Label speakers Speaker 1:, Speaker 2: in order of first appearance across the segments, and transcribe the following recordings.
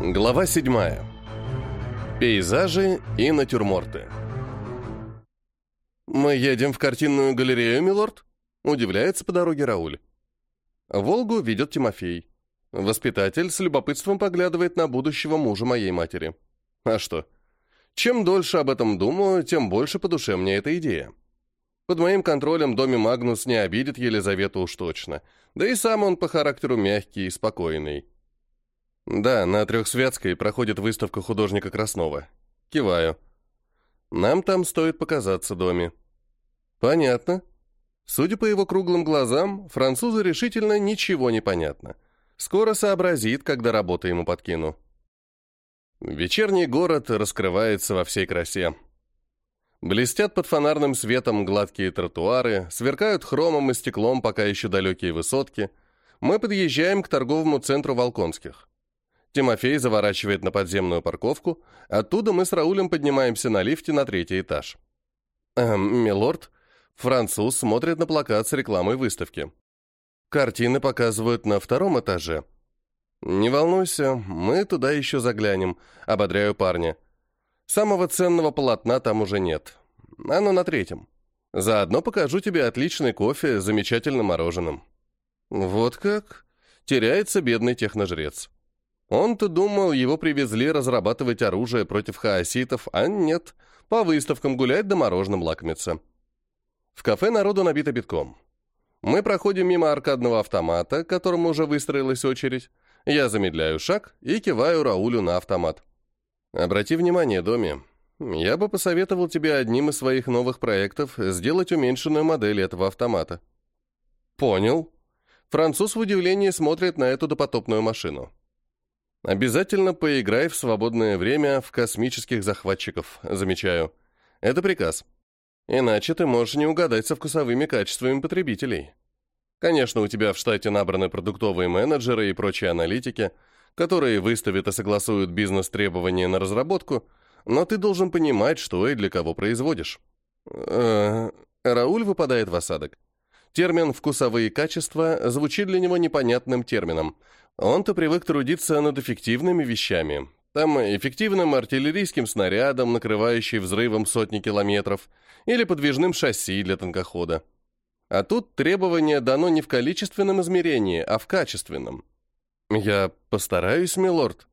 Speaker 1: Глава 7. Пейзажи и натюрморты. «Мы едем в картинную галерею, милорд?» — удивляется по дороге Рауль. Волгу ведет Тимофей. Воспитатель с любопытством поглядывает на будущего мужа моей матери. А что? Чем дольше об этом думаю, тем больше по душе мне эта идея. Под моим контролем доме Магнус не обидит Елизавету уж точно. Да и сам он по характеру мягкий и спокойный. Да, на Трехсвятской проходит выставка художника Краснова. Киваю. Нам там стоит показаться доме. Понятно. Судя по его круглым глазам, французу решительно ничего не понятно. Скоро сообразит, когда работу ему подкину. Вечерний город раскрывается во всей красе. Блестят под фонарным светом гладкие тротуары, сверкают хромом и стеклом пока еще далекие высотки. Мы подъезжаем к торговому центру Волконских. Тимофей заворачивает на подземную парковку, оттуда мы с Раулем поднимаемся на лифте на третий этаж. Эм, милорд, француз смотрит на плакат с рекламой выставки. Картины показывают на втором этаже. Не волнуйся, мы туда еще заглянем, ободряю парня. Самого ценного полотна там уже нет. Оно на третьем. Заодно покажу тебе отличный кофе с замечательным мороженым. Вот как? Теряется бедный техножрец. Он-то думал, его привезли разрабатывать оружие против хаоситов, а нет, по выставкам гулять да мороженым лакомиться. В кафе народу набито битком. Мы проходим мимо аркадного автомата, к которому уже выстроилась очередь. Я замедляю шаг и киваю Раулю на автомат. Обрати внимание, Доми, я бы посоветовал тебе одним из своих новых проектов сделать уменьшенную модель этого автомата. Понял. Француз в удивлении смотрит на эту допотопную машину. Обязательно поиграй в свободное время в космических захватчиков, замечаю. Это приказ. Иначе ты можешь не угадать со вкусовыми качествами потребителей. Конечно, у тебя в штате набраны продуктовые менеджеры и прочие аналитики – которые выставят и согласуют бизнес-требования на разработку, но ты должен понимать, что и для кого производишь. Э -э Рауль выпадает в осадок. Термин «вкусовые качества» звучит для него непонятным термином. Он-то привык трудиться над эффективными вещами. Там эффективным артиллерийским снарядом, накрывающий взрывом сотни километров, или подвижным шасси для танкохода. А тут требование дано не в количественном измерении, а в качественном. «Я постараюсь, милорд.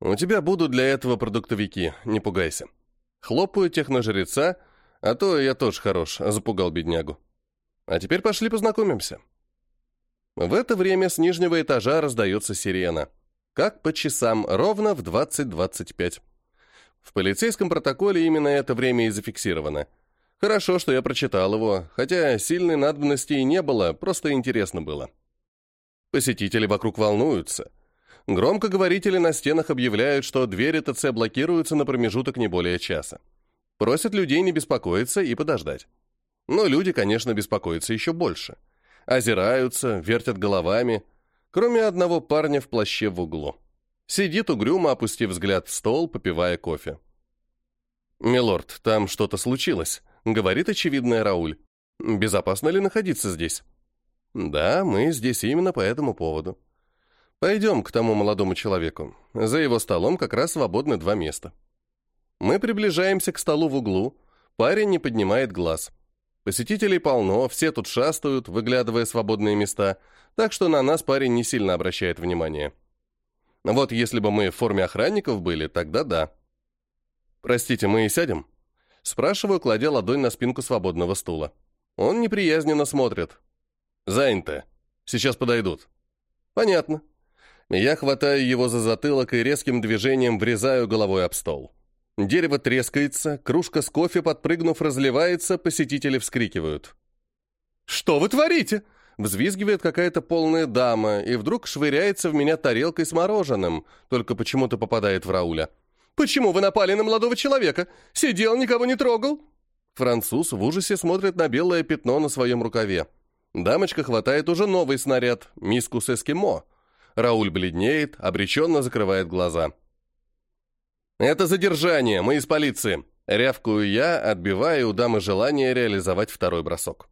Speaker 1: У тебя будут для этого продуктовики, не пугайся. Хлопаю техножреца, а то я тоже хорош», — запугал беднягу. «А теперь пошли познакомимся». В это время с нижнего этажа раздается сирена. Как по часам, ровно в 20.25. В полицейском протоколе именно это время и зафиксировано. Хорошо, что я прочитал его, хотя сильной надобности и не было, просто интересно было. Посетители вокруг волнуются. Громкоговорители на стенах объявляют, что двери ТЦ блокируются на промежуток не более часа. Просят людей не беспокоиться и подождать. Но люди, конечно, беспокоятся еще больше. Озираются, вертят головами, кроме одного парня в плаще в углу. Сидит угрюмо, опустив взгляд в стол, попивая кофе. «Милорд, там что-то случилось», — говорит очевидная Рауль. «Безопасно ли находиться здесь?» Да, мы здесь именно по этому поводу. Пойдем к тому молодому человеку. За его столом как раз свободны два места. Мы приближаемся к столу в углу. Парень не поднимает глаз. Посетителей полно, все тут шастают, выглядывая свободные места, так что на нас парень не сильно обращает внимание. Вот если бы мы в форме охранников были, тогда да. «Простите, мы и сядем?» Спрашиваю, кладя ладонь на спинку свободного стула. Он неприязненно смотрит, «Занято. Сейчас подойдут». «Понятно». Я хватаю его за затылок и резким движением врезаю головой об стол. Дерево трескается, кружка с кофе, подпрыгнув, разливается, посетители вскрикивают. «Что вы творите?» Взвизгивает какая-то полная дама и вдруг швыряется в меня тарелкой с мороженым, только почему-то попадает в Рауля. «Почему вы напали на молодого человека? Сидел, никого не трогал?» Француз в ужасе смотрит на белое пятно на своем рукаве. Дамочка хватает уже новый снаряд, миску с эскимо. Рауль бледнеет, обреченно закрывает глаза. «Это задержание, мы из полиции!» Рявкую я, отбивая у дамы желание реализовать второй бросок.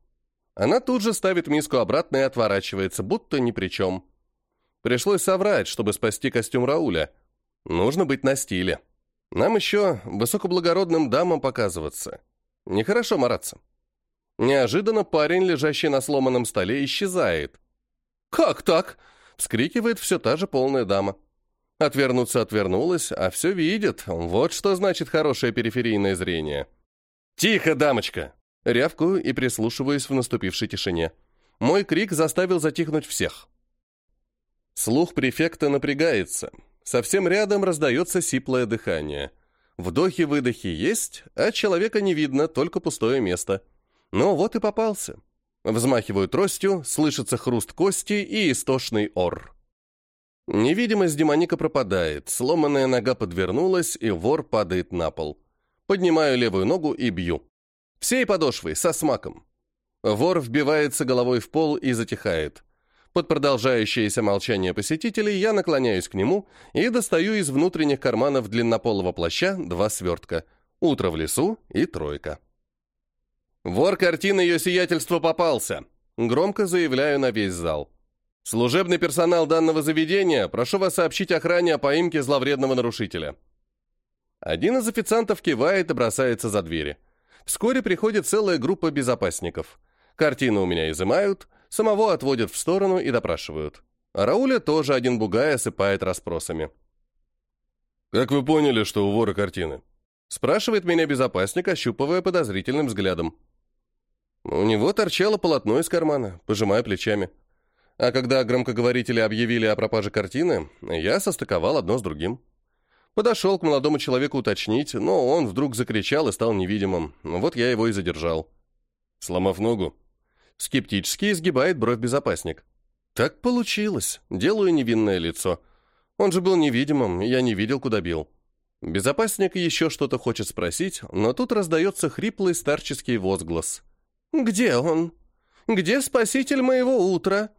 Speaker 1: Она тут же ставит миску обратно и отворачивается, будто ни при чем. Пришлось соврать, чтобы спасти костюм Рауля. Нужно быть на стиле. Нам еще высокоблагородным дамам показываться. Нехорошо мараться. Неожиданно парень, лежащий на сломанном столе, исчезает. «Как так?» — вскрикивает все та же полная дама. Отвернуться отвернулась, а все видит. Вот что значит хорошее периферийное зрение. «Тихо, дамочка!» Рявкую и прислушиваюсь в наступившей тишине. Мой крик заставил затихнуть всех. Слух префекта напрягается. Совсем рядом раздается сиплое дыхание. Вдохи-выдохи есть, а человека не видно, только пустое место. Ну вот и попался. Взмахиваю тростью, слышится хруст кости и истошный ор. Невидимость демоника пропадает, сломанная нога подвернулась, и вор падает на пол. Поднимаю левую ногу и бью. Всей подошвой, со смаком. Вор вбивается головой в пол и затихает. Под продолжающееся молчание посетителей я наклоняюсь к нему и достаю из внутренних карманов длиннополого плаща два свертка. Утро в лесу и тройка. Вор картины ее сиятельства попался. Громко заявляю на весь зал. Служебный персонал данного заведения, прошу вас сообщить охране о поимке зловредного нарушителя. Один из официантов кивает и бросается за двери. Вскоре приходит целая группа безопасников. Картину у меня изымают, самого отводят в сторону и допрашивают. Рауля тоже один бугай осыпает расспросами. «Как вы поняли, что у вора картины?» Спрашивает меня безопасник, ощупывая подозрительным взглядом. У него торчало полотно из кармана, пожимая плечами. А когда громкоговорители объявили о пропаже картины, я состыковал одно с другим. Подошел к молодому человеку уточнить, но он вдруг закричал и стал невидимым. Вот я его и задержал. Сломав ногу. Скептически изгибает бровь безопасник. Так получилось. Делаю невинное лицо. Он же был невидимым, я не видел, куда бил. Безопасник еще что-то хочет спросить, но тут раздается хриплый старческий возглас. «Где он? Где спаситель моего утра?»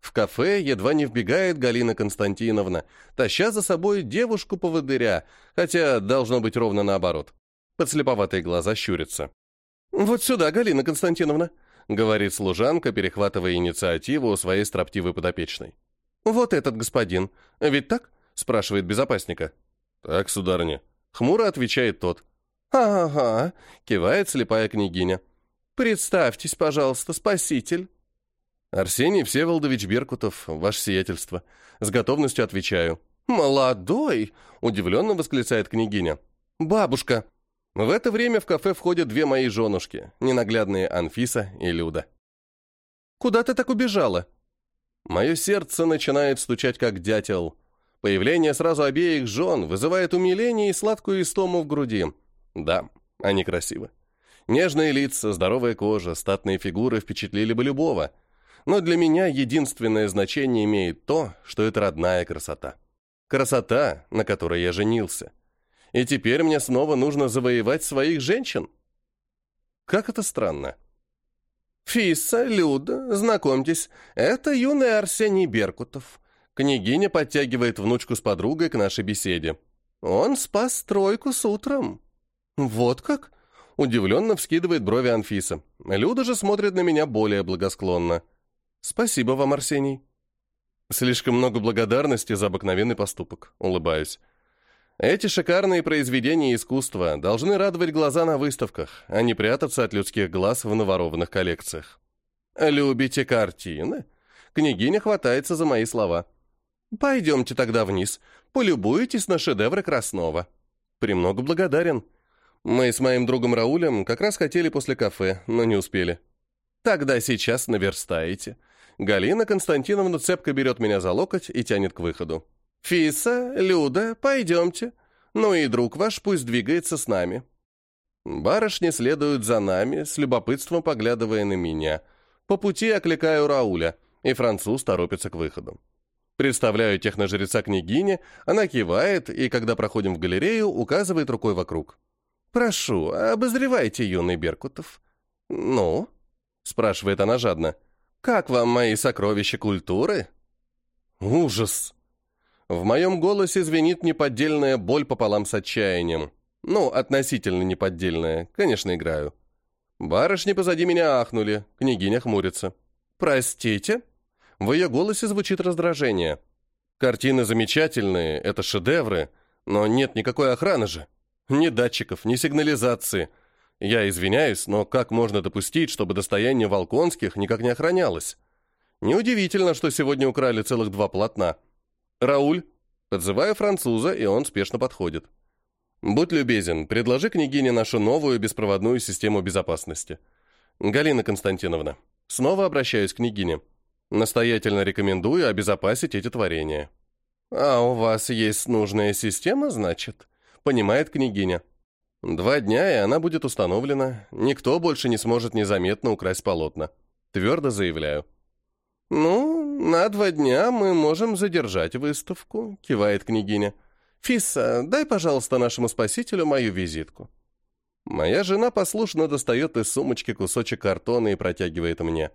Speaker 1: В кафе едва не вбегает Галина Константиновна, таща за собой девушку-поводыря, хотя должно быть ровно наоборот. Подслеповатые глаза щурятся. «Вот сюда, Галина Константиновна», — говорит служанка, перехватывая инициативу у своей строптивой подопечной. «Вот этот господин. Ведь так?» — спрашивает безопасника. «Так, сударыня». Хмуро отвечает тот. «Ага», — кивает слепая княгиня. «Представьтесь, пожалуйста, спаситель». «Арсений Всеволодович Беркутов, ваше сиятельство». С готовностью отвечаю. «Молодой!» – удивленно восклицает княгиня. «Бабушка!» В это время в кафе входят две мои женушки, ненаглядные Анфиса и Люда. «Куда ты так убежала?» Мое сердце начинает стучать, как дятел. Появление сразу обеих жен вызывает умиление и сладкую истому в груди. Да, они красивы. Нежные лица, здоровая кожа, статные фигуры впечатлили бы любого – но для меня единственное значение имеет то, что это родная красота. Красота, на которой я женился. И теперь мне снова нужно завоевать своих женщин? Как это странно. Фисса, Люда, знакомьтесь, это юный Арсений Беркутов. Княгиня подтягивает внучку с подругой к нашей беседе. Он спас тройку с утром. Вот как? Удивленно вскидывает брови Анфиса. Люда же смотрит на меня более благосклонно. «Спасибо вам, Арсений». Слишком много благодарности за обыкновенный поступок. Улыбаюсь. Эти шикарные произведения искусства должны радовать глаза на выставках, а не прятаться от людских глаз в наворованных коллекциях. «Любите картины?» Княгиня хватается за мои слова. «Пойдемте тогда вниз, полюбуйтесь на шедевры Краснова». «Премного благодарен. Мы с моим другом Раулем как раз хотели после кафе, но не успели». «Тогда сейчас наверстаете», Галина Константиновна цепко берет меня за локоть и тянет к выходу. «Фиса, Люда, пойдемте. Ну и друг ваш пусть двигается с нами». Барышни следуют за нами, с любопытством поглядывая на меня. По пути окликаю Рауля, и француз торопится к выходу. Представляю техножреца княгине, она кивает, и когда проходим в галерею, указывает рукой вокруг. «Прошу, обозревайте, юный Беркутов». «Ну?» — спрашивает она жадно. «Как вам мои сокровища культуры?» «Ужас!» В моем голосе звенит неподдельная боль пополам с отчаянием. Ну, относительно неподдельная, конечно, играю. Барышни позади меня ахнули, княгиня хмурится. «Простите?» В ее голосе звучит раздражение. Картины замечательные, это шедевры, но нет никакой охраны же. Ни датчиков, ни сигнализации. Я извиняюсь, но как можно допустить, чтобы достояние Волконских никак не охранялось? Неудивительно, что сегодня украли целых два полотна. Рауль, подзываю француза, и он спешно подходит. Будь любезен, предложи княгине нашу новую беспроводную систему безопасности. Галина Константиновна, снова обращаюсь к княгине. Настоятельно рекомендую обезопасить эти творения. А у вас есть нужная система, значит? Понимает княгиня. Два дня, и она будет установлена. Никто больше не сможет незаметно украсть полотна. Твердо заявляю. «Ну, на два дня мы можем задержать выставку», — кивает княгиня. «Фисса, дай, пожалуйста, нашему спасителю мою визитку». Моя жена послушно достает из сумочки кусочек картона и протягивает мне.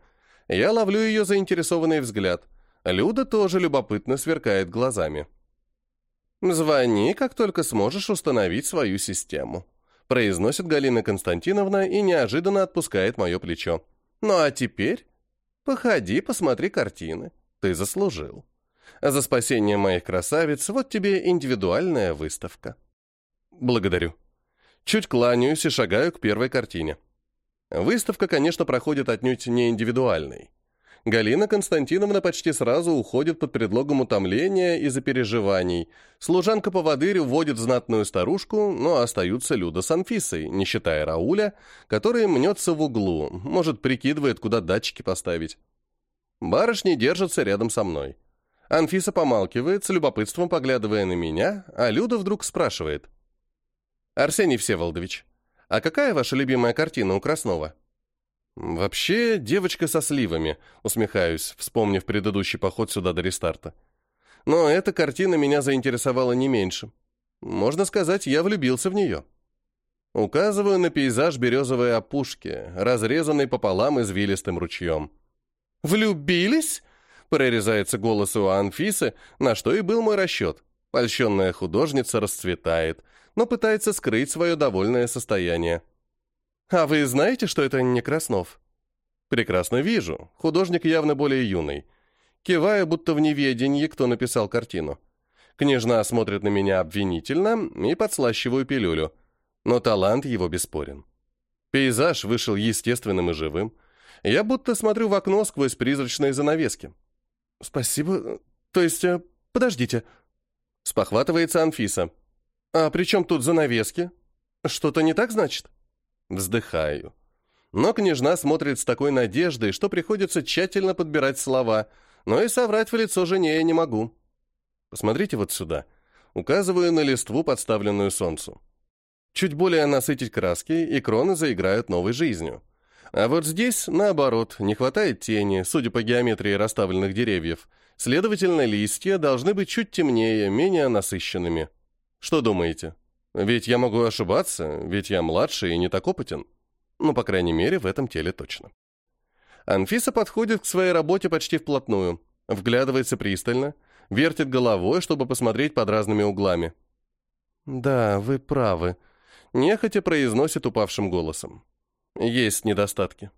Speaker 1: Я ловлю ее заинтересованный взгляд. Люда тоже любопытно сверкает глазами. «Звони, как только сможешь установить свою систему», произносит Галина Константиновна и неожиданно отпускает мое плечо. «Ну а теперь Походи, посмотри картины. Ты заслужил. А за спасение моих красавиц вот тебе индивидуальная выставка. Благодарю. Чуть кланяюсь и шагаю к первой картине. Выставка, конечно, проходит отнюдь не индивидуальной. Галина Константиновна почти сразу уходит под предлогом утомления из-за переживаний. Служанка-поводырь уводит знатную старушку, но остаются Люда с Анфисой, не считая Рауля, который мнется в углу, может, прикидывает, куда датчики поставить. Барышни держатся рядом со мной. Анфиса помалкивает, с любопытством поглядывая на меня, а Люда вдруг спрашивает. «Арсений Всеволодович, а какая ваша любимая картина у Краснова?» «Вообще, девочка со сливами», — усмехаюсь, вспомнив предыдущий поход сюда до рестарта. Но эта картина меня заинтересовала не меньше. Можно сказать, я влюбился в нее. Указываю на пейзаж березовой опушки, разрезанный пополам извилистым ручьем. «Влюбились?» — прорезается голос у Анфисы, на что и был мой расчет. Польщенная художница расцветает, но пытается скрыть свое довольное состояние. «А вы знаете, что это не Краснов?» «Прекрасно вижу. Художник явно более юный. Кивая, будто в неведении, кто написал картину. Княжна смотрит на меня обвинительно и подслащиваю пилюлю. Но талант его бесспорен. Пейзаж вышел естественным и живым. Я будто смотрю в окно сквозь призрачные занавески. «Спасибо. То есть, э, подождите». Спохватывается Анфиса. «А при чем тут занавески? Что-то не так, значит?» Вздыхаю. Но княжна смотрит с такой надеждой, что приходится тщательно подбирать слова, но и соврать в лицо жене я не могу. Посмотрите вот сюда. Указываю на листву, подставленную солнцу. Чуть более насытить краски, и кроны заиграют новой жизнью. А вот здесь, наоборот, не хватает тени, судя по геометрии расставленных деревьев. Следовательно, листья должны быть чуть темнее, менее насыщенными. Что думаете? Ведь я могу ошибаться, ведь я младше и не так опытен. Ну, по крайней мере, в этом теле точно. Анфиса подходит к своей работе почти вплотную, вглядывается пристально, вертит головой, чтобы посмотреть под разными углами. «Да, вы правы», — нехотя произносит упавшим голосом. «Есть недостатки.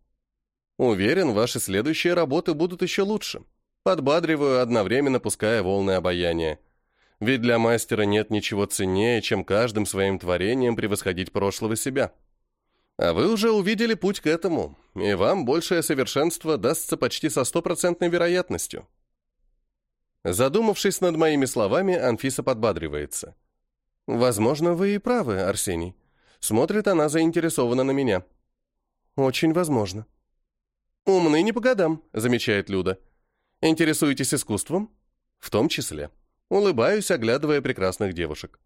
Speaker 1: Уверен, ваши следующие работы будут еще лучше. Подбадриваю, одновременно пуская волны обаяния. Ведь для мастера нет ничего ценнее, чем каждым своим творением превосходить прошлого себя. А вы уже увидели путь к этому, и вам большее совершенство дастся почти со стопроцентной вероятностью. Задумавшись над моими словами, Анфиса подбадривается. «Возможно, вы и правы, Арсений». Смотрит она заинтересованно на меня. «Очень возможно». «Умны не по годам», — замечает Люда. «Интересуетесь искусством?» «В том числе». Улыбаюсь, оглядывая прекрасных девушек.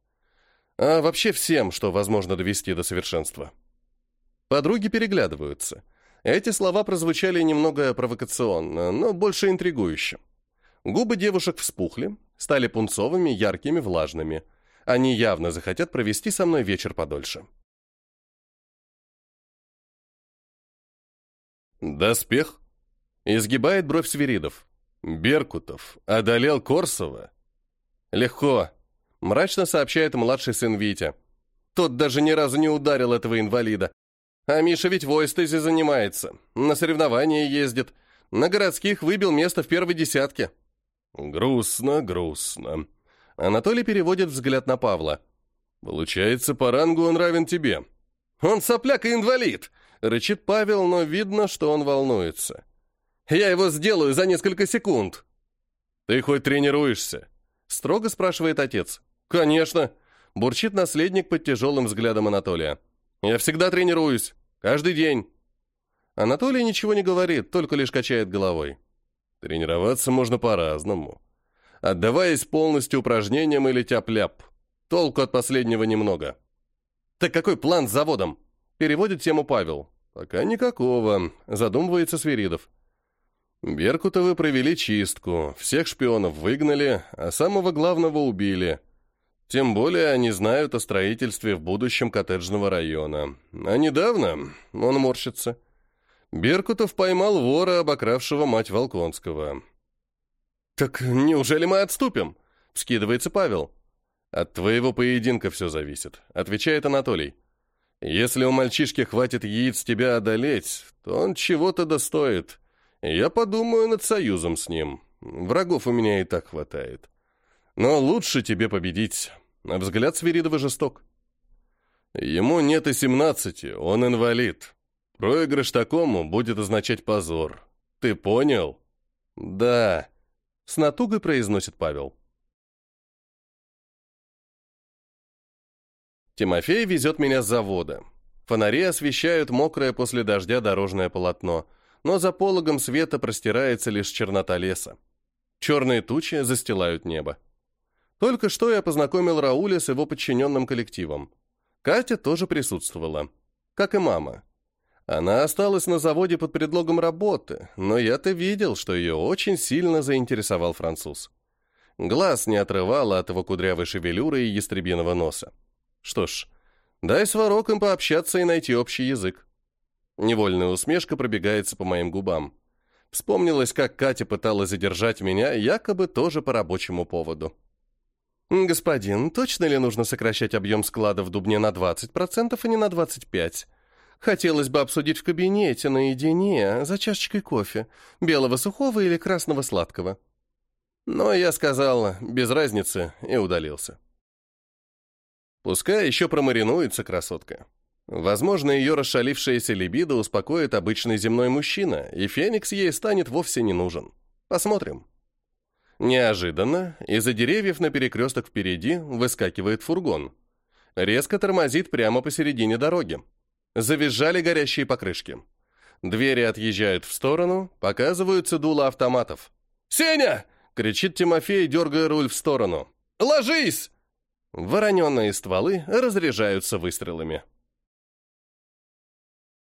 Speaker 1: А вообще всем, что возможно довести до совершенства. Подруги переглядываются. Эти слова прозвучали немного провокационно, но больше интригующе. Губы девушек вспухли, стали пунцовыми, яркими, влажными. Они явно захотят провести со мной вечер подольше. «Доспех?» Изгибает бровь Свиридов. «Беркутов одолел Корсова?» «Легко», — мрачно сообщает младший сын Витя. Тот даже ни разу не ударил этого инвалида. А Миша ведь в Ойстезе занимается, на соревнования ездит, на городских выбил место в первой десятке. Грустно, грустно. Анатолий переводит взгляд на Павла. Получается, по рангу он равен тебе. Он сопляк и инвалид, рычит Павел, но видно, что он волнуется. Я его сделаю за несколько секунд. Ты хоть тренируешься? Строго спрашивает отец. Конечно, бурчит наследник под тяжелым взглядом Анатолия. Я всегда тренируюсь, каждый день. Анатолий ничего не говорит, только лишь качает головой. Тренироваться можно по-разному. Отдаваясь полностью упражнениям или тяп-ляп. Толку от последнего немного. Так какой план с заводом? Переводит тему Павел. Пока никакого, задумывается Свиридов. Беркутовы провели чистку, всех шпионов выгнали, а самого главного убили. Тем более они знают о строительстве в будущем коттеджного района. А недавно, он морщится, Беркутов поймал вора, обокравшего мать Волконского. «Так неужели мы отступим?» — вскидывается Павел. «От твоего поединка все зависит», — отвечает Анатолий. «Если у мальчишки хватит яиц тебя одолеть, то он чего-то достоит. Я подумаю над союзом с ним. Врагов у меня и так хватает. Но лучше тебе победить. Взгляд Свиридова жесток. Ему нет и семнадцати, он инвалид. Проигрыш такому будет означать позор. Ты понял? Да. С натугой произносит Павел. Тимофей везет меня с завода. Фонари освещают мокрое после дождя дорожное полотно, но за пологом света простирается лишь чернота леса. Черные тучи застилают небо. Только что я познакомил Рауля с его подчиненным коллективом. Катя тоже присутствовала, как и мама. Она осталась на заводе под предлогом работы, но я-то видел, что ее очень сильно заинтересовал француз. Глаз не отрывал от его кудрявой шевелюры и ястребиного носа. Что ж, дай с вороком пообщаться и найти общий язык. Невольная усмешка пробегается по моим губам. Вспомнилось, как Катя пыталась задержать меня, якобы тоже по рабочему поводу. «Господин, точно ли нужно сокращать объем склада в Дубне на 20%, а не на 25%? Хотелось бы обсудить в кабинете, наедине, за чашечкой кофе, белого сухого или красного сладкого. Но я сказал, без разницы, и удалился. Пускай еще промаринуется красотка. Возможно, ее расшалившаяся либидо успокоит обычный земной мужчина, и Феникс ей станет вовсе не нужен. Посмотрим. Неожиданно из-за деревьев на перекресток впереди выскакивает фургон. Резко тормозит прямо посередине дороги. Завизжали горящие покрышки. Двери отъезжают в сторону, показываются дула автоматов. «Сеня!» — кричит Тимофей, дергая руль в сторону. «Ложись!» Вороненные стволы разряжаются выстрелами.